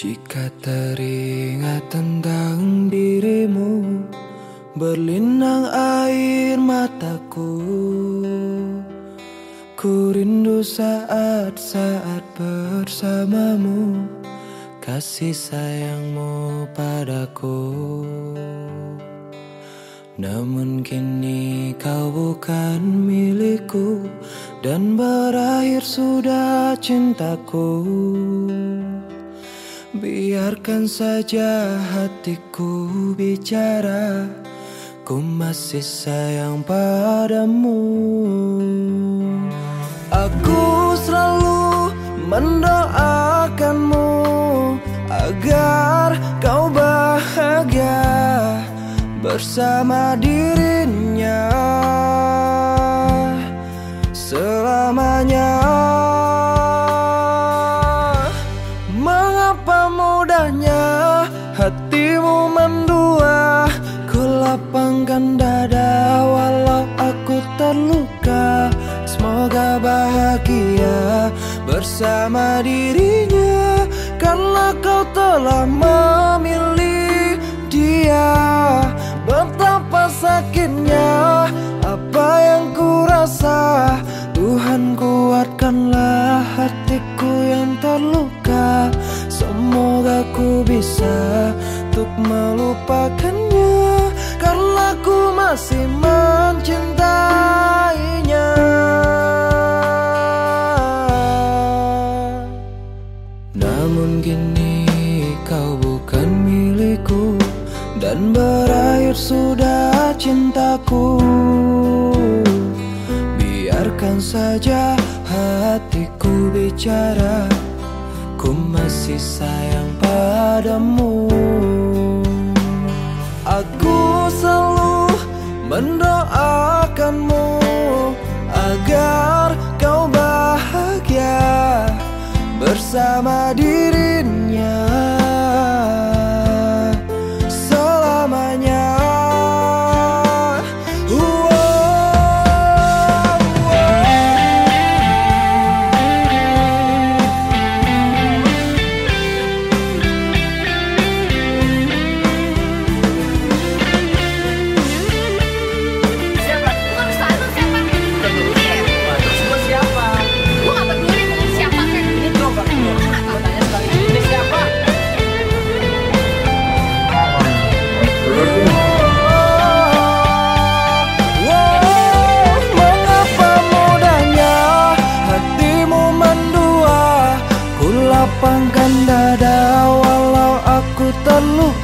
Jika teringat tentang dirimu Berlinang air mataku. Ku rindu saat-saat bersamamu Kasih sayangmu padaku. Namun kini kau bukan milikku Dan berakhir sudah cintaku Biarkan saja hatiku bicara Ku masih sayang padamu. Aku selalu mendoakanmu Agar kau bahagia bersama dirinya terluka. Semoga bahagia bersama dirinya Karena kau telah memilih dia. Betapa sakitnya apa yang ku rasa Tuhan kuatkanlah hatiku yang terluka. Semoga ku bisa untuk melupakannya Karena ku masih mencintainya berakhir sudah cintaku. Biarkan saja hatiku bicara. Ku masih sayang padamu. Aku selalu mendoakanmu Agar kau bahagia bersama dirinya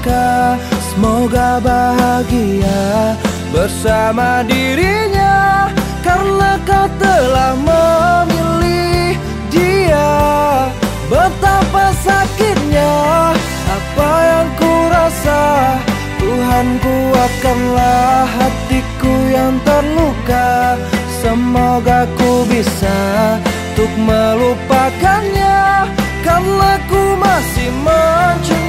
terluka Semoga bahagia bersama dirinya Karena kau telah memilih dia. Betapa sakitnya apa yang ku rasa Tuhan kuatkanlah hatiku yang terluka. Semoga ku bisa untuk melupakannya karena ku masih mencintai